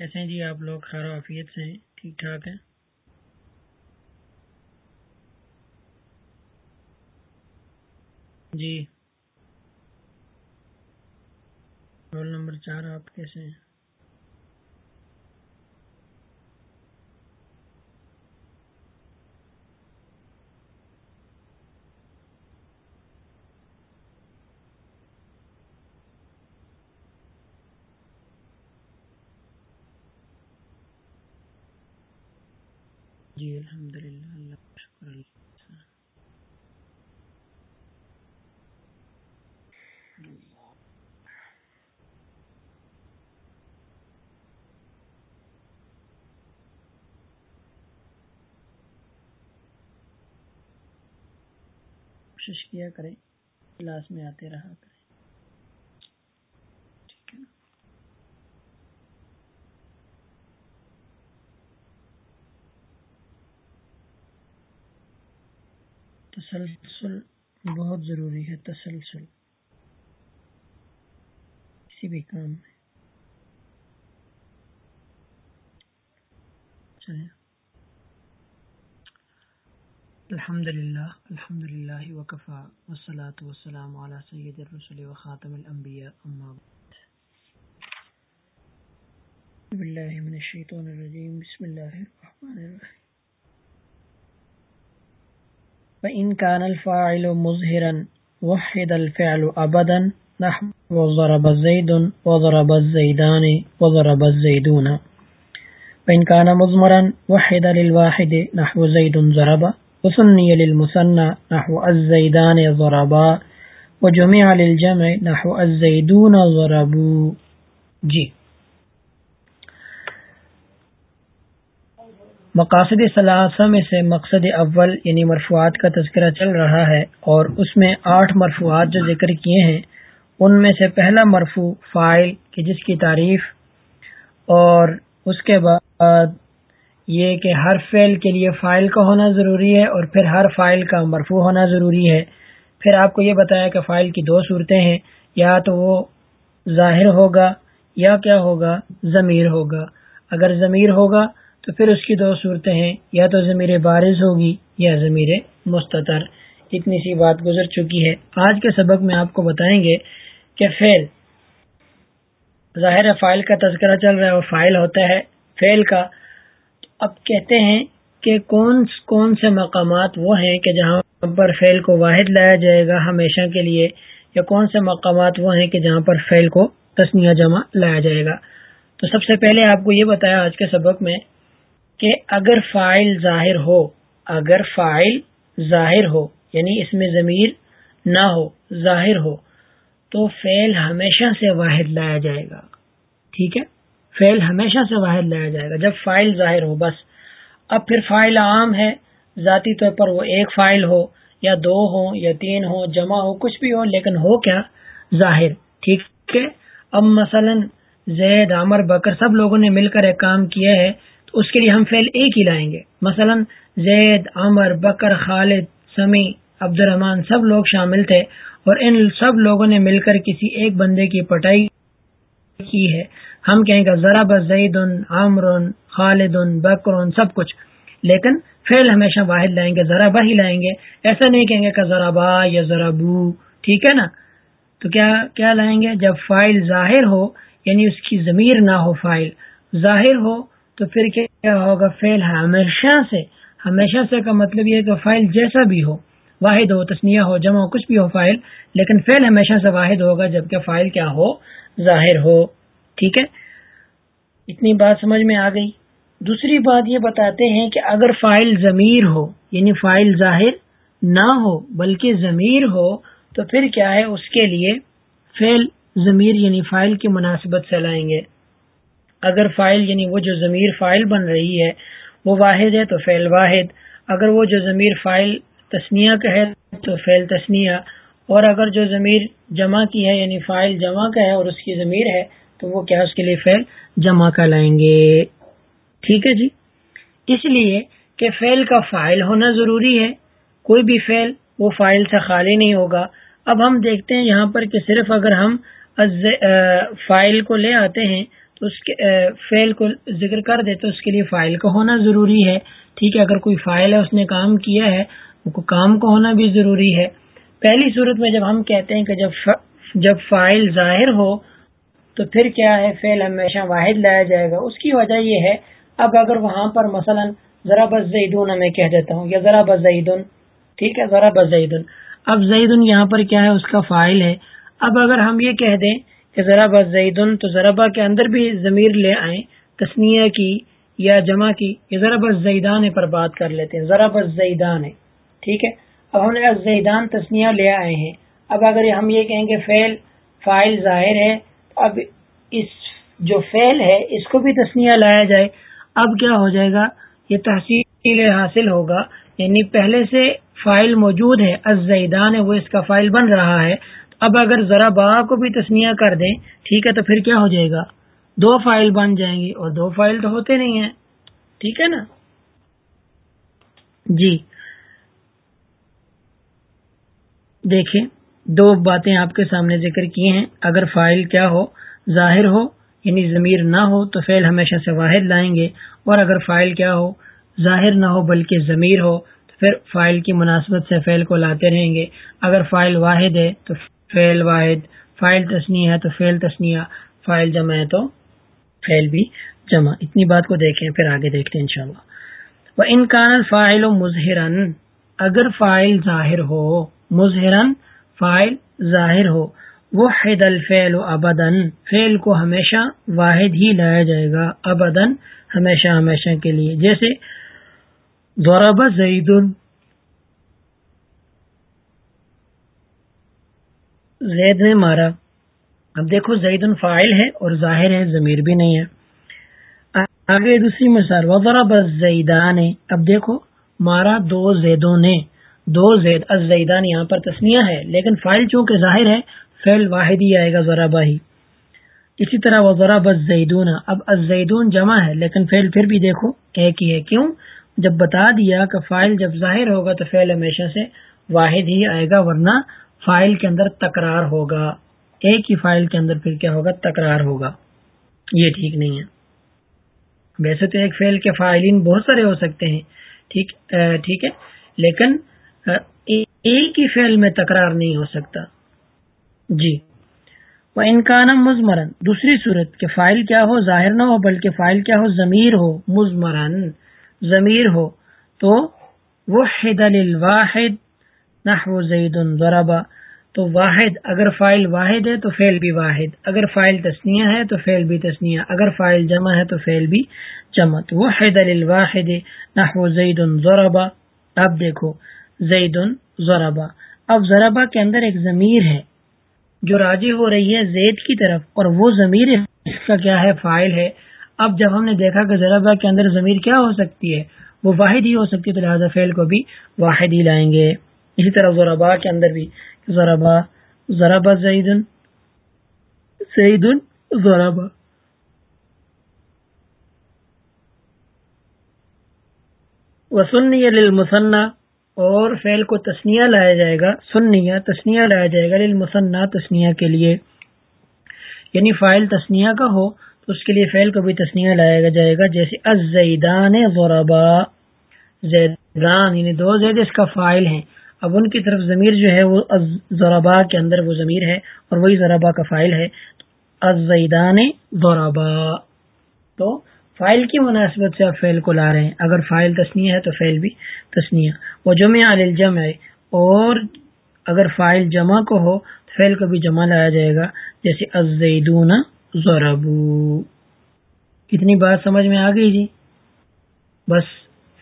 کیسے ہیں جی آپ لوگ خیر وافیت سے ہیں ٹھیک ٹھاک ہیں۔ جی۔ رول نمبر چار آپ کیسے ہیں؟ جی الحمد للہ اللہ کا شکر، اللہ کوشش کیا کریں، کلاس میں آتے رہا کریں۔ تسلسل بہت ضروری ہے، تسلسل۔ کسی بھی کام میں۔ الحمد للہ الحمد للہ وقفا وسلاۃ وسلام علیہ سید الرسول و خاطم الانبیاء، اما باللہ من الشیطان الرجیم۔ بسم اللہ الرحمن الرحیم۔ فإن كان الفاعل مظهرا وحد الفعل أبدا نحو وضرب الزيد وضرب الزيدان وضرب الزيدون فإن كان مضمرا وحد للواحد نحو زيد ضرب وثني للمثنى نحو الزيدان ضربا وجمع للجمع نحو الزيدون ضربوا جي مقاصد ثلاثہ میں سے مقصد اول یعنی مرفوعات کا تذکرہ چل رہا ہے اور اس میں آٹھ مرفوعات جو ذکر کیے ہیں، ان میں سے پہلا مرفوع فائل کہ جس کی تعریف اور اس کے بعد یہ کہ ہر فعل کے لیے فائل کا ہونا ضروری ہے اور پھر ہر فائل کا مرفوع ہونا ضروری ہے۔ پھر آپ کو یہ بتایا کہ فائل کی دو صورتیں ہیں، یا تو وہ ظاہر ہوگا یا کیا ہوگا، ضمیر ہوگا۔ اگر ضمیر ہوگا تو پھر اس کی دو صورتیں ہیں، یا تو ضمیر بارز ہوگی یا ضمیر مستطر اتنی سی بات گزر چکی ہے۔ آج کے سبق میں آپ کو بتائیں گے کہ فیل ظاہر فائل کا تذکرہ چل رہا ہے، وہ فائل ہوتا ہے۔ فیل کا اب کہتے ہیں کہ کون کون سے مقامات وہ ہیں کہ جہاں پر فیل کو واحد لایا جائے گا ہمیشہ کے لیے، یا کون سے مقامات وہ ہیں کہ جہاں پر فیل کو تسنیہ جمع لایا جائے گا۔ تو سب سے پہلے آپ کو یہ بتایا آج کے سبق میں کہ اگر فائل ظاہر ہو، اگر فائل ظاہر ہو یعنی اس میں ضمیر نہ ہو، ظاہر ہو، تو فعل ہمیشہ سے واحد لایا جائے گا۔ ٹھیک ہے؟ فعل ہمیشہ سے واحد لایا جائے گا۔ جب فائل ظاہر ہو، بس۔ اب پھر فائل عام ہے، ذاتی طور پر وہ ایک فائل ہو، یا دو ہو یا تین ہو جمع ہو، کچھ بھی ہو، لیکن ہو کیا؟ ظاہر۔ ٹھیک ہے؟ اب مثلا زید عمر بکر، سب لوگوں نے مل کر ایک کام کیا ہے۔ اس کے لیے ہم فعل ایک ہی لائیں گے۔ مثلا زید، عمر، بکر، خالد سمی عبد الرحمان سب لوگ شامل تھے اور ان سب لوگوں نے مل کر کسی ایک بندے کی پٹائی کی ہے۔ ہم کہیں گے ذرا بس زید عمر خالد بکر سب کچھ۔ لیکن فعل ہمیشہ واحد لائیں گے، ذرا ہی لائیں گے۔ ایسا نہیں کہیں گے کہ ذرا با یا ذرا بو، ٹھیک ہے نا؟ تو کیا کیا لائیں گے؟ جب فائل ظاہر ہو یعنی اس کی ضمیر نہ ہو فائل، ظاہر ہو تو پھر کیا ہوگا؟ فیل ہمیشہ سے ہمیشہ سے کا مطلب یہ ہے کہ فائل جیسا بھی ہو، واحد ہو تسنیا ہو، جمع ہو، کچھ بھی ہو فائل لیکن فیل ہمیشہ سے واحد ہوگا جبکہ فائل کیا ہو؟ ظاہر ہو۔ ٹھیک ہے؟ اتنی بات سمجھ میں آ گئی۔ دوسری بات یہ بتاتے ہیں کہ اگر فائل ضمیر ہو یعنی فائل ظاہر نہ ہو، بلکہ ضمیر ہو، تو پھر کیا ہے؟ اس کے لیے فیل ضمیر یعنی فائل کی مناسبت سے لائیں گے۔ اگر فائل یعنی وہ جو ضمیر فائل بن رہی ہے، وہ واحد ہے تو فعل واحد۔ اگر وہ جو ضمیر فائل تسنیہ کا ہے تو فعل تسنیہ۔ اور اگر جو ضمیر جمع کی ہے یعنی فائل جمع کا ہے اور اس کی ضمیر ہے، تو وہ کیا اس کے لیے فعل جمع کا لائیں گے۔ ٹھیک ہے جی؟ اس لیے کہ فعل کا فائل ہونا ضروری ہے۔ کوئی بھی فعل، وہ فائل سے خالی نہیں ہوگا۔ اب ہم دیکھتے ہیں یہاں پر کہ صرف اگر ہم فائل کو لے آتے ہیں تو اس کے فیل کو ذکر کر دے تو اس کے لیے فائل کا ہونا ضروری ہے۔ ٹھیک ہے، اگر کوئی فائل ہے، اس نے کام کیا ہے وہ کام کا ہونا بھی ضروری ہے۔ پہلی صورت میں جب ہم کہتے ہیں کہ جب جب فائل ظاہر ہو، تو پھر کیا ہے؟ فیل ہمیشہ واحد لایا جائے گا۔ اس کی وجہ یہ ہے، اب اگر وہاں پر مثلا ذرا بس زیدون میں کہہ دیتا ہوں، یا ذرا بس زیدن ٹھیک ہے، ذرا بس زیدن اب زیدن یہاں پر کیا ہے؟ اس کا فائل ہے۔ اب اگر ہم یہ کہہ دیں کہ ذرا زیدن تو ذرا کے اندر بھی ضمیر لے آئیں تسنیہ کی یا جمع کی یا ذرا زیدان پر بات کر لیتے ہیں، ذرا زیدان ہے ٹھیک ہے؟ اب ہم نے زیدان تسنیہ لے آئے ہیں۔ اب اگر ہم یہ کہیں کہ فیل فائل ظاہر ہے اب اس جو فیل ہے، اس کو بھی تسنیہ لایا جائے۔ اب کیا ہو جائے گا؟ یہ تحصیل حاصل ہوگا۔ یعنی پہلے سے فائل موجود ہے ازیدان ہے، وہ اس کا فائل بن رہا ہے۔ اب اگر ذرا با کو بھی تسنیہ کر دیں، ٹھیک ہے، تو پھر کیا ہو جائے گا؟ دو فائل بن جائیں گی اور دو فائل تو ہوتے نہیں ہیں۔ ٹھیک ہے نا؟ جی۔ دیکھیں، دو باتیں آپ کے سامنے ذکر کی ہیں۔ اگر فائل کیا ہو، ظاہر ہو یعنی ضمیر نہ ہو، تو فعل ہمیشہ سے واحد لائیں گے۔ اور اگر فائل کیا ہو، ظاہر نہ ہو بلکہ ضمیر ہو، تو پھر فائل کی مناسبت سے فعل کو لاتے رہیں گے۔ اگر فائل واحد ہے، تو فعل واحد فائل تسنیہ ہے تو فعل تسنیہ فائل جمع ہے تو فعل بھی جمع۔ اتنی بات کو دیکھیں، پھر آگے دیکھتے ہیں انشاءاللہ۔ وہ انکان فائل و مظہرن اگر فائل ظاہر ہو مظہرن فائل ظاہر ہو وہ حید الفیل و ابدن فیل کو ہمیشہ واحد ہی لایا جائے گا ابدن ہمیشہ ہمیشہ کے لیے۔ جیسے دورب زید زید نے مارا۔ اب دیکھو زید فائل ہے اور ظاہر ہے ضمیر بھی نہیں ہے۔ آگے دوسری مثال وزرا بس زیدان اب دیکھو، مارا دو زیدوں نے۔ دو زید از زیدان یہاں پر تسنیہ ہے، لیکن فائل چونکہ ظاہر ہے فیل واحد ہی آئے گا ذرا ہی۔ اسی طرح وہ ذرا بس زیدون اب ازیدون جمع ہے، لیکن فیل پھر بھی دیکھو، ایک ہی ہے۔ کیوں؟ جب بتا دیا کہ فائل جب ظاہر ہوگا تو فیل ہمیشہ سے واحد ہی آئے گا، ورنہ فائل کے اندر تکرار ہوگا۔ ایک ہی فائل کے اندر پھر کیا ہوگا؟ تکرار ہوگا۔ یہ ٹھیک نہیں ہے۔ ویسے تو ایک فیل کے فائلین بہت سارے ہو سکتے ہیں۔ ٹھیک ٹھیک ہے۔ لیکن ایک ہی فیل میں تکرار نہیں ہو سکتا۔ جی۔ وہ انکان مزمرن دوسری صورت کہ فائل کیا ہو؟ ظاہر نہ ہو، بلکہ فائل کیا ہو؟ ضمیر ہو۔ مزمرن ضمیر ہو۔ تو وہ الواحد نحو زید ضربا، تو واحد اگر فائل واحد ہے تو فیل بھی واحد، اگر فائل تسنیہ ہے تو فیل بھی تسنیہ، اگر فائل جمع ہے تو فیل بھی جمع، تو وہ حید الواحد نحو زید ضربا۔ اب دیکھو زید ضربا۔ اب ضربا کے اندر ایک ضمیر ہے جو راجی ہو رہی ہے زید کی طرف، اور وہ ضمیر اس کا کیا ہے؟ فائل ہے۔ اب جب ہم نے دیکھا کہ ذرابا کے اندر ضمیر کیا ہو سکتی ہے، وہ واحد ہی ہو سکتی ہے، تو لہٰذا فیل کو بھی واحد ہی لائیں گے۔ اسی طرح ذرابا کے اندر بھی ذرابا ذرابا زید سعید ذرابا وسنی للمثنى، اور فعل کو تسنیہ لایا جائے گا۔ سنیا تسنیہ لایا جائے گا، للمثنى تسنیہ کے لیے۔ یعنی فائل تسنیہ کا ہو، تو اس کے لیے فعل کو بھی تسنیہ لایا جائے گا، جیسے الزیدان ضربا زیدان یعنی دو زید اس کا فائل ہیں۔ اب ان کی طرف ضمیر جو ہے وہ ضربا کے اندر وہ ضمیر ہے اور وہی ضربا کا فائل ہے۔ الزیدان ضربا تو فائل کی مناسبت سے آپ فیل کو لا رہے ہیں۔ اگر فائل تسنیہ ہے تو فیل بھی تسنیہ۔ وہ جمع الجمع ہے اور اگر فائل جمع کو ہو تو فیل کو بھی جمع لایا جائے گا۔ جیسے ازیدون ضربو۔ کتنی بات سمجھ میں آ گئی جی؟ بس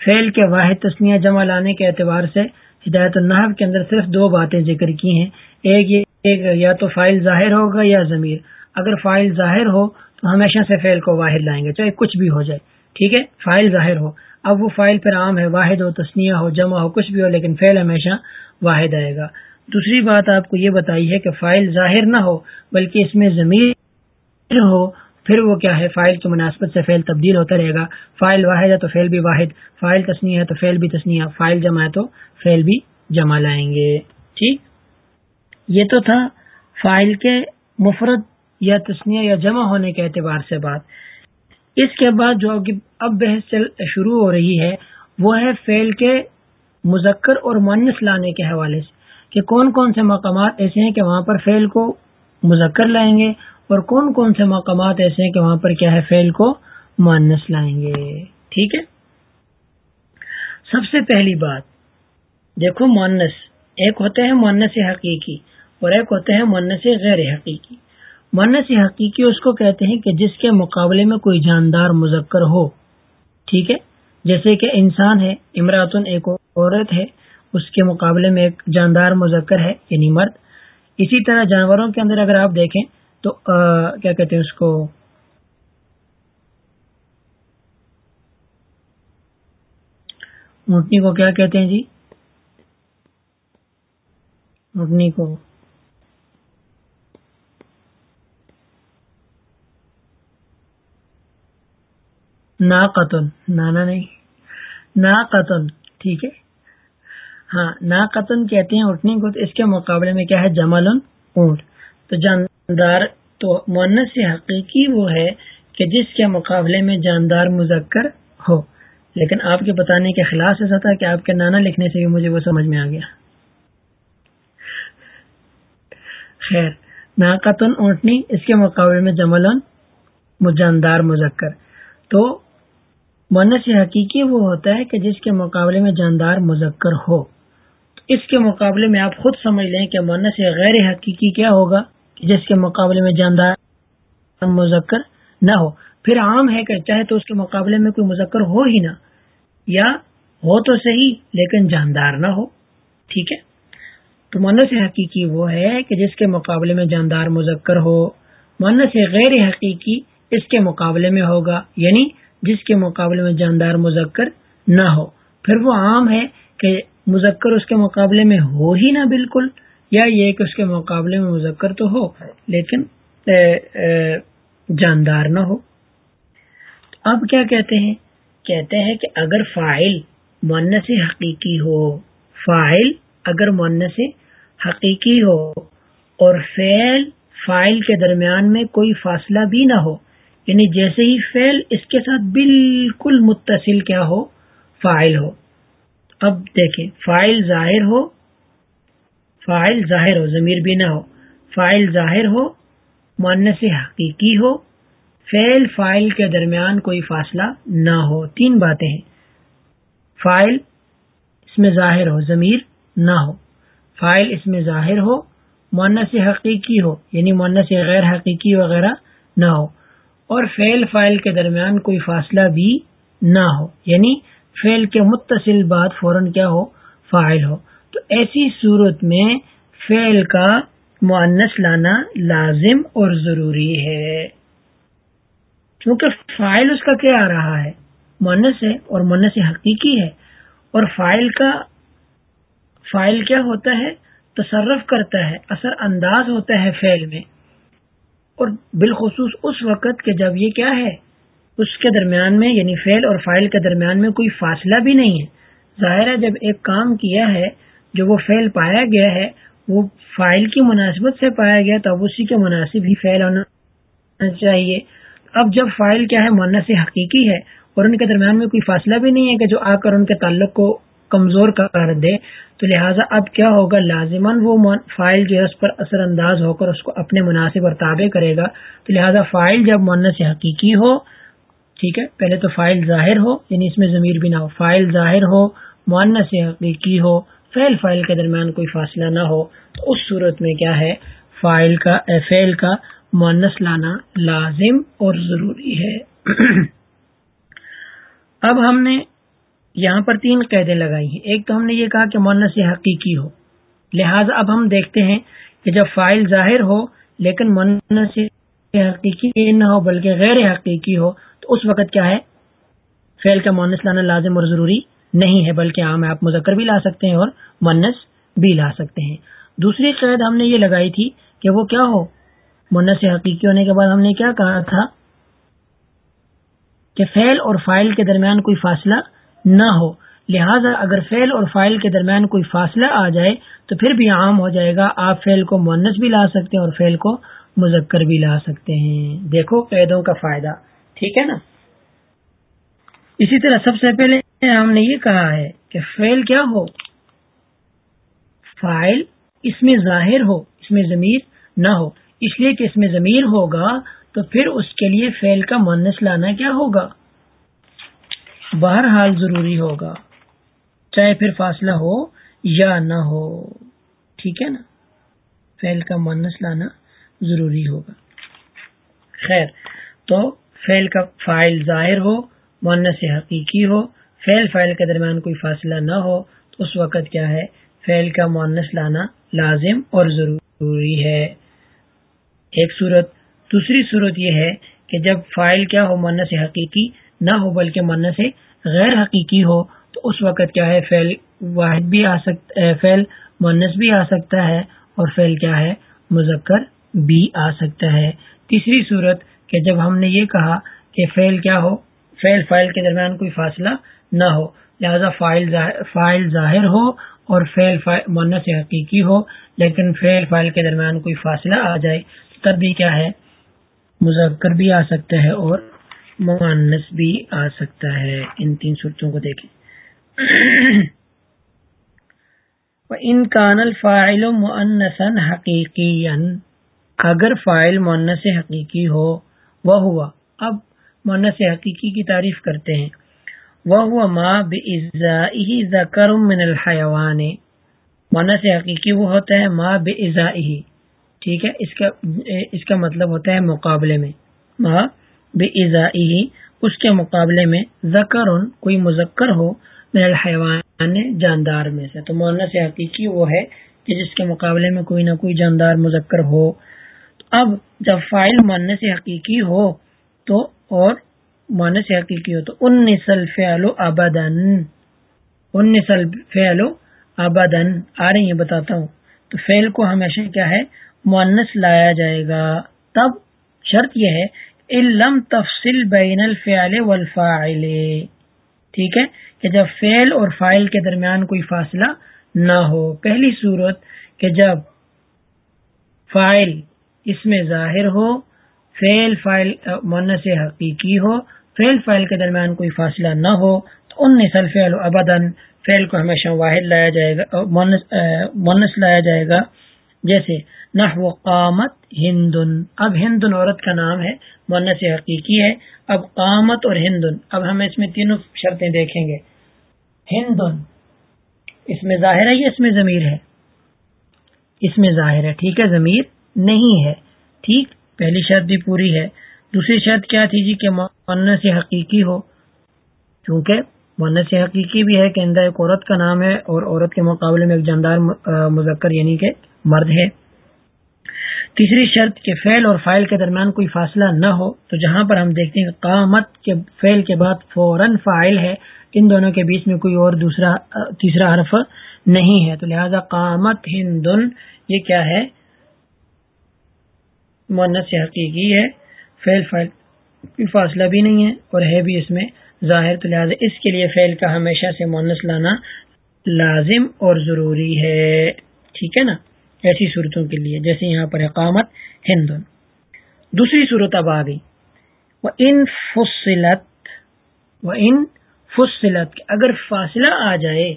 فیل کے واحد تسنیہ جمع لانے کے اعتبار سے ہدایت النحب کے اندر صرف دو باتیں ذکر کی ہیں۔ ایک یہ یا تو فائل ظاہر ہوگا یا ضمیر۔ اگر فائل ظاہر ہو تو ہمیشہ سے فیل کو واحد لائیں گے، چاہے کچھ بھی ہو جائے۔ ٹھیک ہے؟ فائل ظاہر ہو۔ اب وہ فائل پھر عام ہے، واحد ہو تسنیہ ہو، جمع ہو، کچھ بھی ہو، لیکن فیل ہمیشہ واحد آئے گا۔ دوسری بات آپ کو یہ بتائی ہے کہ فائل ظاہر نہ ہو، بلکہ اس میں ضمیر ہو پھر وہ کیا ہے؟ فائل کی مناسبت سے فیل تبدیل ہوتا رہے گا۔ فائل واحد ہے تو فیل بھی واحد۔ فائل تسنیہ ہے تو فیل بھی تسنیہ۔ فائل جمع ہے تو فیل بھی جمع لائیں گے۔ ٹھیک؟ یہ تو تھا فائل کے مفرد یا تسنیہ یا جمع ہونے کے اعتبار سے بات۔ اس کے بعد جو اب بحث شروع ہو رہی ہے، وہ ہے فیل کے مذکر اور مونس لانے کے حوالے سے کہ کون کون سے مقامات ایسے ہیں کہ وہاں پر فیل کو مذکر لائیں گے اور کون کون سے مقامات ایسے ہیں کہ وہاں پر کیا ہے فیل کو مانس لائیں گے؟ ٹھیک ہے؟ سب سے پہلی بات، دیکھو مونس ایک ہوتے ہیں مونس حقیقی اور ایک ہوتے ہیں مونس غیر حقیقی۔ مونس حقیقی اس کو کہتے ہیں کہ جس کے مقابلے میں کوئی جاندار مذکر ہو۔ ٹھیک ہے؟ جیسے کہ انسان ہے، امراتن ایک عورت ہے، اس کے مقابلے میں ایک جاندار مذکر ہے یعنی مرد۔ اسی طرح جانوروں کے اندر اگر آپ دیکھیں تو کیا کہتے ہیں اس کو؟ اونٹنی کو کیا کہتے ہیں جی؟ اونٹنی کو۔ نا قتل نانا نہیں۔ نا قتل ٹھیک ہے۔ ہاں نا قتل کہتے ہیں اٹھنے کو، تو اس کے مقابلے میں کیا ہے؟ جمل اونٹ۔ تو جاندار تو مونس سے حقیقی وہ ہے کہ جس کے مقابلے میں جاندار مذکر ہو۔ لیکن آپ کے بتانے کے خلاف ایسا تھا کہ آپ کے نانا لکھنے سے بھی مجھے وہ سمجھ میں آ گیا۔ خیر، ناقتن اونٹنی، اس کے مقابلے میں جمل جاندار مذکر۔ تو مونس حقیقی وہ ہوتا ہے کہ جس کے مقابلے میں جاندار مذکر ہو۔ اس کے مقابلے میں آپ خود سمجھ لیں کہ مونس غیر حقیقی کیا ہوگا۔ جس کے مقابلے میں جاندار مذکر نہ ہو۔ پھر عام ہے کہ چاہے تو اس کے مقابلے میں کوئی مذکر ہو ہی نہ، یا ہو تو صحیح لیکن جاندار نہ ہو۔ ٹھیک ہے؟ تو مونس حقیقی وہ ہے کہ جس کے مقابلے میں جاندار مذکر ہو مونس غیر حقیقی اس کے مقابلے میں ہوگا یعنی جس کے مقابلے میں جاندار مذکر نہ ہو۔ پھر وہ عام ہے کہ مذکر اس کے مقابلے میں ہو ہی نہ بالکل یا یہ کہ اس کے مقابلے میں مذکر تو ہو، لیکن جاندار نہ ہو۔ اب کیا کہتے ہیں؟ کہتے ہیں کہ اگر فائل مونس حقیقی ہو فائل اگر مونس حقیقی ہو اور فیل فائل کے درمیان میں کوئی فاصلہ بھی نہ ہو یعنی جیسے ہی فیل اس کے ساتھ بالکل متصل کیا ہو فائل ہو۔ اب دیکھیں فائل ظاہر ہو فائل ظاہر ہو، ضمیر بھی نہ ہو۔ فائل ظاہر ہو مونس حقیقی ہو فیل فائل کے درمیان کوئی فاصلہ نہ ہو۔ تین باتیں ہیں۔ فائل اس میں ظاہر ہو، ضمیر نہ ہو۔ فائل اس میں ظاہر ہو مونس حقیقی ہو یعنی مونس غیر حقیقی وغیرہ نہ ہو۔ اور فیل فائل کے درمیان کوئی فاصلہ بھی نہ ہو یعنی فیل کے متصل بات فوراً کیا ہو فائل ہو۔ تو ایسی صورت میں فیل کا معنس لانا لازم اور ضروری ہے۔ کیونکہ فائل اس کا کیا آ رہا ہے؟ مونس ہے اور مونس حقیقی ہے۔ اور فائل کا فائل کیا ہوتا ہے؟ تصرف کرتا ہے، اثر انداز ہوتا ہے فیل میں۔ اور بالخصوص اس وقت کہ جب یہ کیا ہے؟ اس کے درمیان میں یعنی فیل اور فائل کے درمیان میں کوئی فاصلہ بھی نہیں ہے۔ ظاہر ہے جب ایک کام کیا ہے جو وہ فیل پایا گیا ہے، وہ فائل کی مناسبت سے پایا گیا تو اب اسی کے مناسب ہی فیل ہونا چاہیے۔ اب جب فائل کیا ہے مونس حقیقی ہے، اور ان کے درمیان میں کوئی فاصلہ بھی نہیں ہے کہ جو آ کر ان کے تعلق کو کمزور کر دے، تو لہٰذا اب کیا ہوگا؟ لازمن وہ فائل جو ہے، اس پر اثر انداز ہو کر اس کو اپنے مناسب اور تابع کرے گا۔ تو لہٰذا فائل جب مونس حقیقی ہو، ٹھیک ہے، پہلے تو فائل ظاہر ہو یعنی اس میں ضمیر بھی نہ ہو، فائل ظاہر ہو مونس حقیقی ہو فیل فائل کے درمیان کوئی فاصلہ نہ ہو، تو اس صورت میں کیا ہے؟ فائل کا فیل کا مونس لانا لازم اور ضروری ہے۔ اب ہم نے یہاں پر تین قیدیں لگائی ہیں۔ ایک تو ہم نے یہ کہا کہ مونس حقیقی ہو۔ لہٰذا اب ہم دیکھتے ہیں کہ جب فائل ظاہر ہو لیکن مونس حقیقی نہ ہو بلکہ غیر حقیقی ہو، تو اس وقت کیا ہے؟ فیل کا مونس لانا لازم اور ضروری نہیں ہے بلکہ عام آپ مذکر بھی لا سکتے ہیں اور مونس بھی لا سکتے ہیں۔ دوسری قید ہم نے یہ لگائی تھی کہ وہ کیا ہو؟ مونس حقیقی ہونے کے بعد ہم نے کیا کہا تھا؟ کہ فیل اور فائل کے درمیان کوئی فاصلہ نہ ہو۔ لہذا اگر فیل اور فائل کے درمیان کوئی فاصلہ آ جائے تو پھر بھی عام ہو جائے گا۔ آپ فیل کو مونس بھی لا سکتے ہیں اور فیل کو مذکر بھی لا سکتے ہیں۔ دیکھو قیدوں کا فائدہ، ٹھیک ہے نا؟ اسی طرح سب سے پہلے ہم نے یہ کہا ہے کہ فیل کیا ہو؟ فائل اس میں ظاہر ہو، اس میں ضمیر نہ ہو۔ اس لیے کہ اس میں ضمیر ہوگا تو پھر اس کے لیے فیل کا مونس لانا کیا ہوگا؟ بہرحال ضروری ہوگا، چاہے پھر فاصلہ ہو یا نہ ہو۔ ٹھیک ہے نا؟ فیل کا مونس لانا ضروری ہوگا۔ خیر، تو فیل کا فائل ظاہر ہو مونس حقیقی ہو فیل فائل کے درمیان کوئی فاصلہ نہ ہو، تو اس وقت کیا ہے؟ فیل کا مونس لانا لازم اور ضروری ہے۔ ایک صورت، دوسری صورت یہ ہے کہ جب فائل کیا ہو مونس حقیقی نہ ہو، بلکہ مونس غیر حقیقی ہو، تو اس وقت کیا ہے؟ فیل واحد بھی آ سکتا ہے فیل مونس بھی آ سکتا ہے اور فیل کیا ہے؟ مذکر بھی آ سکتا ہے۔ تیسری صورت کہ جب ہم نے یہ کہا کہ فیل کیا ہو فیل فائل کے درمیان کوئی فاصلہ نہ ہو۔ لہذا فائل فائل ظاہر ہو اور فیل مونس حقیقی ہو، لیکن فیل فائل کے درمیان کوئی فاصلہ آ جائے تب بھی کیا ہے؟ مذکر بھی آ سکتا ہے اور معنس بھی آ سکتا ہے۔ ان تین صورتوں کو دیکھیں۔ ان کان الفاعل معنسن حقیقی اگر فائل مونس حقیقی ہو، وہ ہوا۔ اب مونس حقیقی کی تعریف کرتے ہیں۔ وہ ہوا ماں ذکر من الحیوان مونس حقیقی وہ ہوتا ہے ماں بے ٹھیک ہے، اس کا اس کا مطلب ہوتا ہے مقابلے میں۔ ماں بے اس کے مقابلے میں ذکر، کوئی مذکر ہو من الحیوان جاندار میں سے۔ تو مونس حقیقی وہ ہے کہ جس کے مقابلے میں کوئی نہ کوئی جاندار مذکر ہو۔ اب جب فائل مونس حقیقی ہو تو اور مونس حقیقی ہو تو ان نسل فعل و آبادن ان نسل آبادن آ رہی ہیں، بتاتا ہوں۔ تو فعل کو ہمیشہ کیا ہے؟ مونس لایا جائے گا۔ تب شرط یہ ہے علم تفصیل بین الفعل والفاعل۔ ٹھیک ہے؟ کہ جب فعل اور فائل کے درمیان کوئی فاصلہ نہ ہو۔ پہلی صورت کہ جب فائل اس میں ظاہر ہو فیل فائل مونس حقیقی ہو فیل فائل کے درمیان کوئی فاصلہ نہ ہو، تو ان نسل فیل ابدن فیل کو ہمیشہ واحد لایا جائے گا مونس لایا جائے گا۔ جیسے نہ قامت ہندن، اب ہندن عورت کا نام ہے مونس حقیقی ہے، اب قامت اور ہندن، اب ہم اس میں تینوں شرطیں دیکھیں گے۔ ہندن، اس میں ظاہر ہے یا اس میں ضمیر ہے؟ اس میں ظاہر ہے، ٹھیک ہے، ضمیر نہیں ہے۔ ٹھیک؟ پہلی شرط بھی پوری ہے۔ دوسری شرط کیا تھی جی کہ مونس حقیقی ہو؟ کیونکہ مونس حقیقی بھی ہے کہ اندر ایک عورت کا نام ہے اور عورت کے مقابلے میں ایک جاندار مذکر یعنی کہ مرد ہے۔ تیسری شرط کہ فیل اور فائل کے درمیان کوئی فاصلہ نہ ہو، تو جہاں پر ہم دیکھتے ہیں کہ قامت کے فیل کے بعد فوراً فائل ہے، ان دونوں کے بیچ میں کوئی اور دوسرا تیسرا حرف نہیں ہے۔ تو لہذا قامت ہندن، یہ کیا ہے؟ مونس حقیقی ہے فیل فائل کوئی فاصلہ بھی نہیں ہے اور ہے بھی اس میں ظاہر تو لہٰذا اس کے لیے فیل کا ہمیشہ سے مونس لانا لازم اور ضروری ہے۔ ٹھیک ہے نا؟ ایسی صورتوں کے لیے، جیسے یہاں پر اقامت ہندن دوسری صورت اب آ گئی وہ ان فصلت وہ ان فصلت اگر فاصلہ آ جائے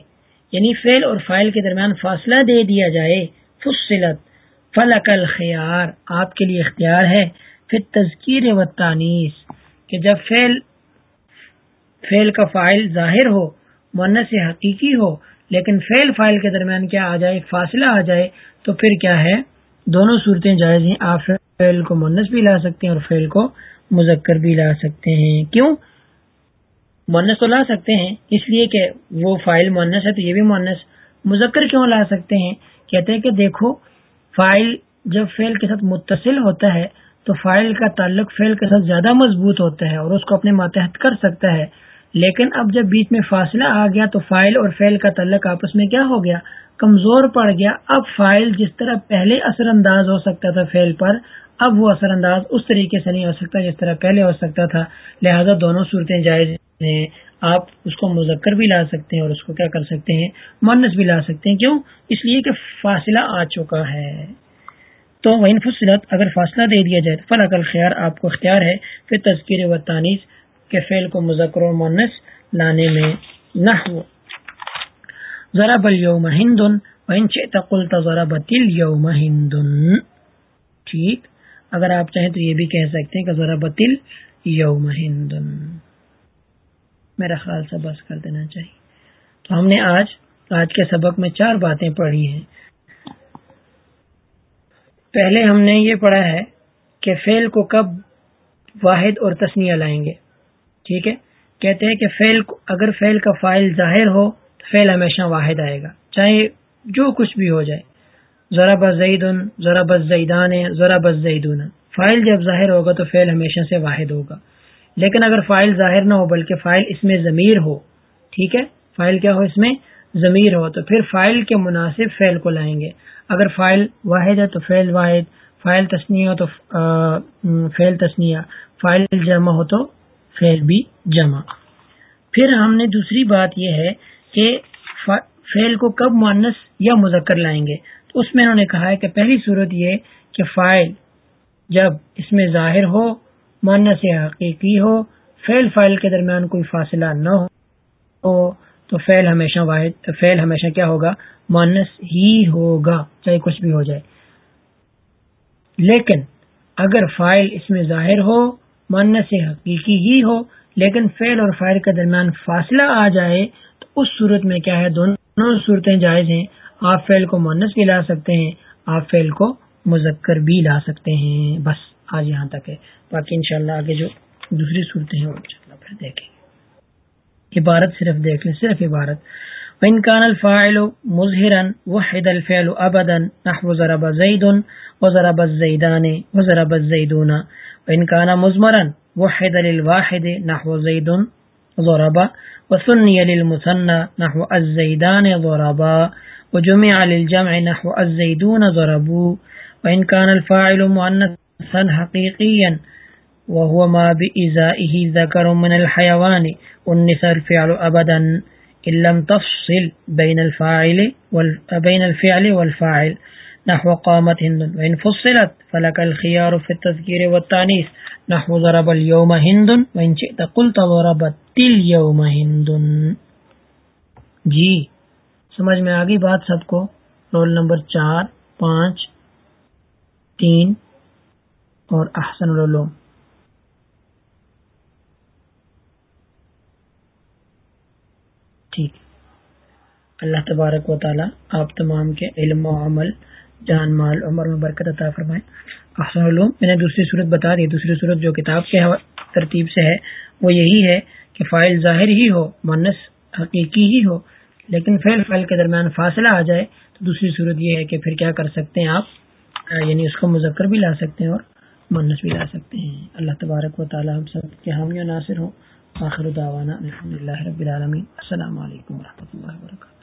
یعنی فیل اور فائل کے درمیان فاصلہ دے دیا جائے، فصلت فلک الخیار، آپ کے لیے اختیار ہے پھر تذکیر و تانیس کہ جب فیل فیل کا فائل ظاہر ہو مونس حقیقی ہو، لیکن فیل فائل کے درمیان کیا آ جائے فاصلہ آ جائے، تو پھر کیا ہے؟ دونوں صورتیں جائز ہیں، آپ فیل کو مونس بھی لا سکتے ہیں اور فیل کو مذکر بھی لا سکتے ہیں۔ کیوں؟ مونس تو لا سکتے ہیں، اس لیے کہ وہ فائل مونس ہے تو یہ بھی مونس مذکر کیوں لا سکتے ہیں؟ کہتے ہیں کہ دیکھو فائل جب فیل کے ساتھ متصل ہوتا ہے، تو فائل کا تعلق فیل کے ساتھ زیادہ مضبوط ہوتا ہے اور اس کو اپنے ماتحت کر سکتا ہے۔ لیکن اب جب بیچ میں فاصلہ آ گیا، تو فائل اور فیل کا تعلق آپس میں کیا ہو گیا؟ کمزور پڑ گیا۔ اب فائل جس طرح پہلے اثر انداز ہو سکتا تھا فیل پر، اب وہ اثر انداز اس طریقے سے نہیں ہو سکتا جس طرح پہلے ہو سکتا تھا۔ لہذا دونوں صورتیں جائز ہیں۔ آپ اس کو مذکر بھی لا سکتے ہیں اور اس کو کیا کر سکتے ہیں؟ منس بھی لا سکتے ہیں۔ کیوں؟ اس لیے کہ فاصلہ آ چکا ہے۔ تو وہ فصلت، اگر فاصلہ دے دیا جائے تو فلاں خیار آپ کو اختیار ہے۔ پھر تذکیر و تانیس کے فعل کو مذکر و مونس لانے میں نہ ہو ذرا بل یوم ہندن ذرا بتل یوم ہندن ٹھیک۔ اگر آپ چاہیں تو یہ بھی کہہ سکتے ہیں کہ ذرا بتل یوم ہندن میرا خیال سے بس کر دینا چاہیے۔ تو ہم نے آج آج کے سبق میں چار باتیں پڑھی ہیں۔ پہلے ہم نے یہ پڑھا ہے کہ فیل کو کب واحد اور تسنیہ لائیں گے۔ ٹھیک ہے؟ کہتے ہیں کہ فیل اگر فیل کا فائل ظاہر ہو، تو فیل ہمیشہ واحد آئے گا۔ چاہے جو کچھ بھی ہو جائے۔ ذرا بس زید ذرا بس زیدان، ذرا بس زیدون۔ فائل جب ظاہر ہوگا تو فیل ہمیشہ سے واحد ہوگا۔ لیکن اگر فائل ظاہر نہ ہو، بلکہ فائل اس میں ضمیر ہو، ٹھیک ہے؟ فائل کیا ہو اس میں؟ ضمیر ہو، تو پھر فائل کے مناسب فیل کو لائیں گے۔ اگر فائل واحد ہے تو فیل واحد، فائل تسنیہ ہو تو فیل تسنیہ فائل جمع ہو تو فیل بھی جمع۔ پھر ہم نے دوسری بات یہ ہے کہ فیل کو کب مانس یا مذکر لائیں گے۔ تو اس میں انہوں نے کہا ہے کہ پہلی صورت یہ کہ فائل جب اس میں ظاہر ہو مانس یا حقیقی ہو فیل فائل کے درمیان کوئی فاصلہ نہ ہو، تو فیل ہمیشہ واحد فیل ہمیشہ کیا ہوگا؟ مانس ہی ہوگا، چاہے کچھ بھی ہو جائے۔ لیکن اگر فائل اس میں ظاہر ہو مانس حقیقی ہی ہو، لیکن فیل اور فائل کے درمیان فاصلہ آ جائے، تو اس صورت میں کیا ہے؟ دونوں صورتیں جائز ہیں۔ آپ فیل کو مانس بھی لا سکتے ہیں، آپ فیل کو مذکر بھی لا سکتے ہیں، بس۔ آج یہاں تک ہے۔ باقی انشاءاللہ آگے جو دوسری صورتیں ہیں، وہ پھر دیکھیں گے۔ عبارت صرف دیکھ لیں، صرف عبارت۔ وإن كان الفاعل مظهرا وحد الفعل أبدا نحو ضرب زيد وضرب الزيدان وضرب الزيدون۔ وإن كان مزمرا وحد للواحد نحو زيد ضرب۔ وثني للمثنى نحو الزيدان ضربا وجمع للجمع نحو الزيدون ضربوا۔ وإن كان الفاعل مؤنثا حقيقيا وهو ما بإزائه ذكر من الحيوان انس الفعل ابدا لم تفصل بين الفاعل بين الفعل والفاعل، نحو قامت هند، وإن فصلت فلك الخيار في التذكير والتانيث نحو ضرب اليوم هند، وإن شئت قلت ضربت اليوم هند. جی سمجھ میں آگئی بات سب کو؟ رول نمبر چار، پانچ، تین اور احسن العلوم۔ ٹھیک۔ اللہ تبارک و تعالی آپ تمام کے علم و عمل، جان، مال، عمر میں برکت عطا فرمائے۔ احسن علوم میں نے دوسری صورت بتا دی۔ دوسری صورت جو کتاب کے ترتیب سے ہے، وہ یہی ہے کہ فائل ظاہر ہی ہو منس حقیقی ہی ہو، لیکن فیل فائل کے درمیان فاصلہ آ جائے تو دوسری صورت یہ ہے کہ پھر کیا کر سکتے ہیں آپ؟ یعنی اس کو مذکر بھی لا سکتے ہیں اور منت بھی لا سکتے ہیں۔ اللہ تبارک و تعالی ہم سب کے حامی و ناصر ہوں۔ آخر دعوانا الحمد رب العالمین۔ السلام علیکم و رحمۃ اللہ وبرکاتہ۔